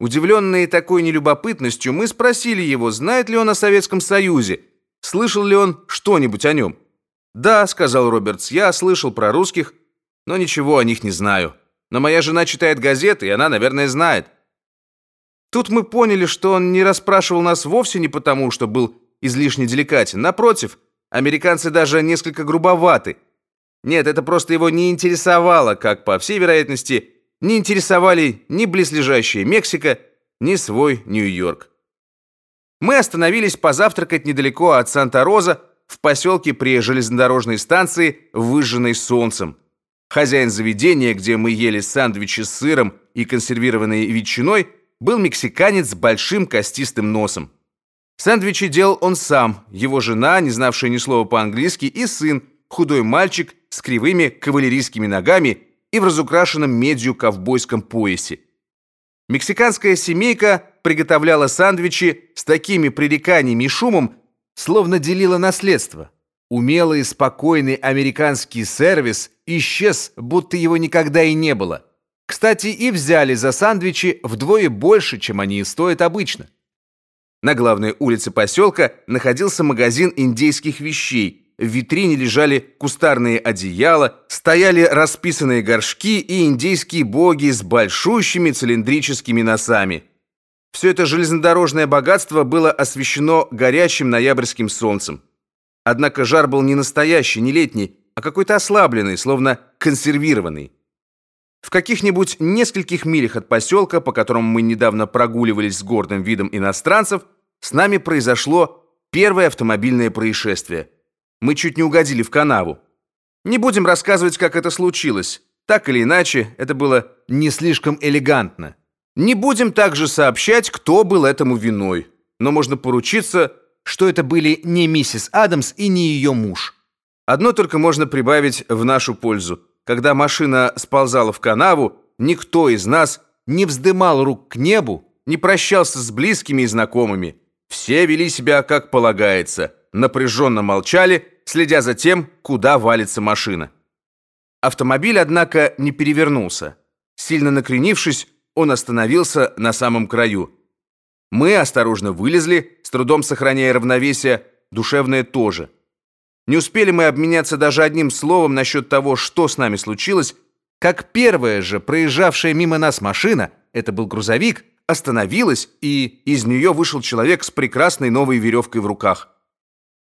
Удивленные такой нелюбопытностью, мы спросили его, знает ли он о Советском Союзе, слышал ли он что-нибудь о нем. «Да», — сказал Робертс, — «я слышал про русских, но ничего о них не знаю. Но моя жена читает газеты, и она, наверное, знает». Тут мы поняли, что он не расспрашивал нас вовсе не потому, что был излишне деликатен. Напротив, американцы даже несколько грубоваты. Нет, это просто его не интересовало, как, по всей вероятности, не интересовали ни близлежащая Мексика, ни свой Нью-Йорк. Мы остановились позавтракать недалеко от Санта-Роза, в поселке при железнодорожной станции, выжженной солнцем. Хозяин заведения, где мы ели сэндвичи с сыром и консервированной ветчиной, был мексиканец с большим костистым носом. Сэндвичи делал он сам, его жена, не знавшая ни слова по-английски, и сын, худой мальчик с кривыми кавалерийскими ногами и в разукрашенном медью ковбойском поясе. Мексиканская семейка приготовляла сэндвичи с такими пререканиями и шумом, словно делила наследство. Умелый, спокойный американский сервис исчез, будто его никогда и не было. Кстати, и взяли за сэндвичи вдвое больше, чем они стоят обычно. На главной улице поселка находился магазин индейских вещей – в витрине лежали кустарные одеяла, стояли расписанные горшки и индейские боги с большущими цилиндрическими носами. Все это железнодорожное богатство было освещено горячим ноябрьским солнцем. Однако жар был не настоящий, не летний, а какой-то ослабленный, словно консервированный. В каких-нибудь нескольких милях от поселка, по которому мы недавно прогуливались с гордым видом иностранцев, с нами произошло первое автомобильное происшествие – мы чуть не угодили в канаву. Не будем рассказывать, как это случилось. Так или иначе, это было не слишком элегантно. Не будем также сообщать, кто был этому виной. Но можно поручиться, что это были не миссис Адамс и не ее муж. Одно только можно прибавить в нашу пользу. Когда машина сползала в канаву, никто из нас не вздымал рук к небу, не прощался с близкими и знакомыми. Все вели себя как полагается – напряженно молчали, следя за тем, куда валится машина. Автомобиль, однако, не перевернулся. Сильно накренившись, он остановился на самом краю. Мы осторожно вылезли, с трудом сохраняя равновесие, душевное тоже. Не успели мы обменяться даже одним словом насчет того, что с нами случилось, как первая же проезжавшая мимо нас машина, это был грузовик, остановилась, и из нее вышел человек с прекрасной новой веревкой в руках.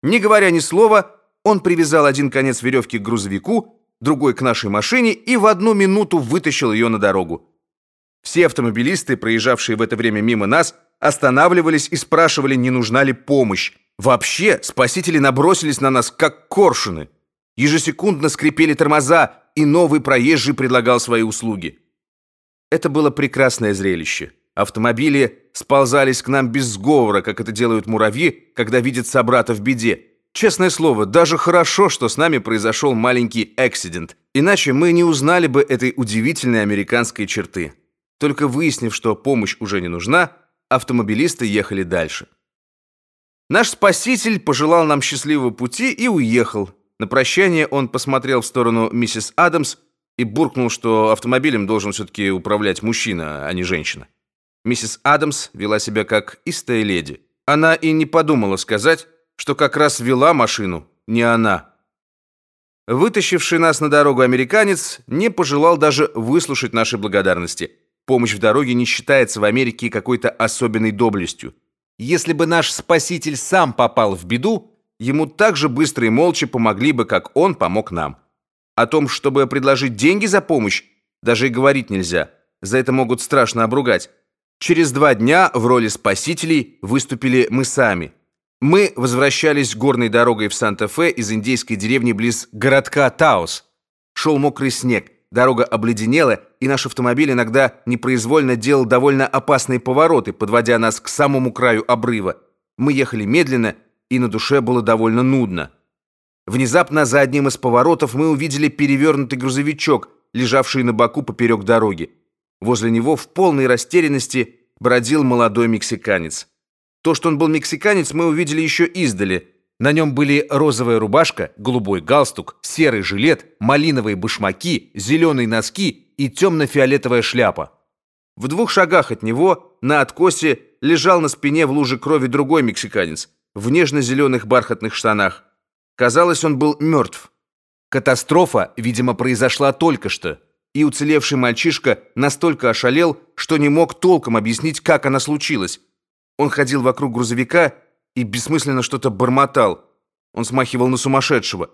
Не говоря ни слова, он привязал один конец веревки к грузовику, другой к нашей машине и в одну минуту вытащил ее на дорогу. Все автомобилисты, проезжавшие в это время мимо нас, останавливались и спрашивали, не нужна ли помощь. Вообще, спасители набросились на нас, как коршуны. Ежесекундно скрипели тормоза, и новый проезжий предлагал свои услуги. Это было прекрасное зрелище. Автомобили сползались к нам без сговора, как это делают муравьи, когда видят собрата в беде. Честное слово, даже хорошо, что с нами произошел маленький эксидент, иначе мы не узнали бы этой удивительной американской черты. Только выяснив, что помощь уже не нужна, автомобилисты ехали дальше. Наш спаситель пожелал нам счастливого пути и уехал. На прощание он посмотрел в сторону миссис Адамс и буркнул, что автомобилем должен все-таки управлять мужчина, а не женщина. Миссис Адамс вела себя как истая леди. Она и не подумала сказать, что как раз вела машину не она. Вытащивший нас на дорогу американец не пожелал даже выслушать наши благодарности. Помощь в дороге не считается в Америке какой-то особенной доблестью. Если бы наш спаситель сам попал в беду, ему так же быстро и молча помогли бы, как он помог нам. О том, чтобы предложить деньги за помощь, даже и говорить нельзя. За это могут страшно обругать. Через два дня в роли спасителей выступили мы сами. Мы возвращались горной дорогой в Санта-Фе из индейской деревни близ городка Таос. Шел мокрый снег, дорога обледенела, и наш автомобиль иногда непроизвольно делал довольно опасные повороты, подводя нас к самому краю обрыва. Мы ехали медленно, и на душе было довольно нудно. Внезапно за одним из поворотов мы увидели перевернутый грузовичок, лежавший на боку поперек дороги. Возле него в полной растерянности бродил молодой мексиканец. То, что он был мексиканец, мы увидели еще издали. На нем были розовая рубашка, голубой галстук, серый жилет, малиновые башмаки, зеленые носки и темно-фиолетовая шляпа. В двух шагах от него на откосе лежал на спине в луже крови другой мексиканец в нежно-зеленых бархатных штанах. Казалось, он был мертв. Катастрофа, видимо, произошла только что, и уцелевший мальчишка настолько ошалел, что не мог толком объяснить, как она случилась. Он ходил вокруг грузовика и бессмысленно что-то бормотал. Он смахивал на сумасшедшего.